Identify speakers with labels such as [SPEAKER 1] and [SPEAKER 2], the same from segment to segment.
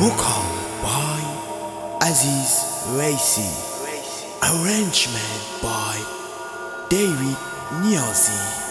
[SPEAKER 1] Mukam by Aziz Racy. Arrangement by David Niazi.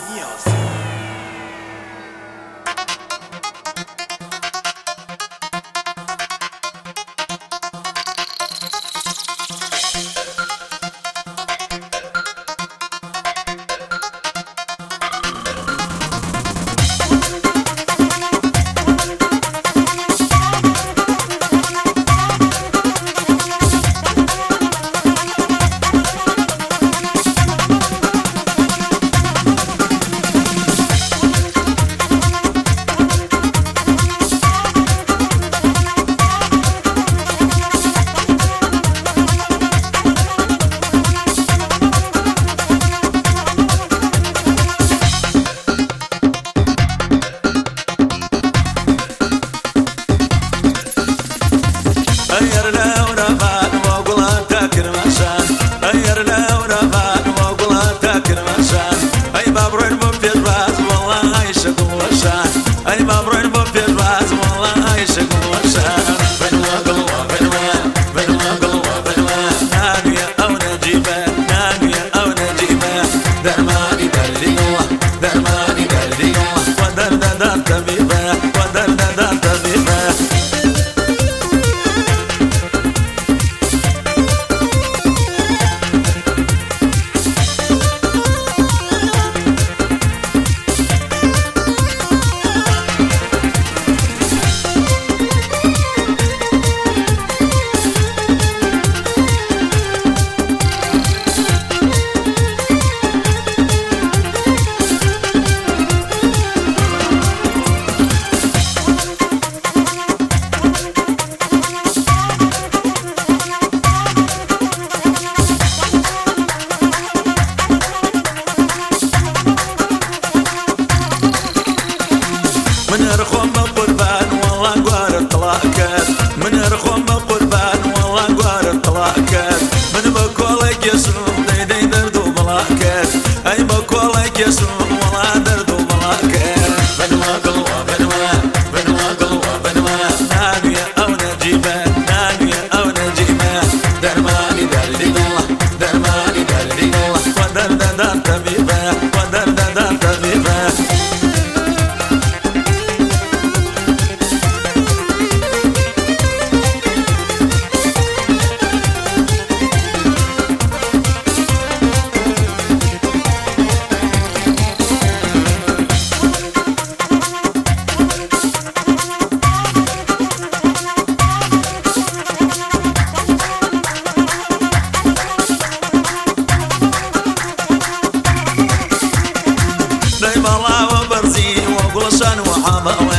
[SPEAKER 2] Yes, sir. حسن وحموي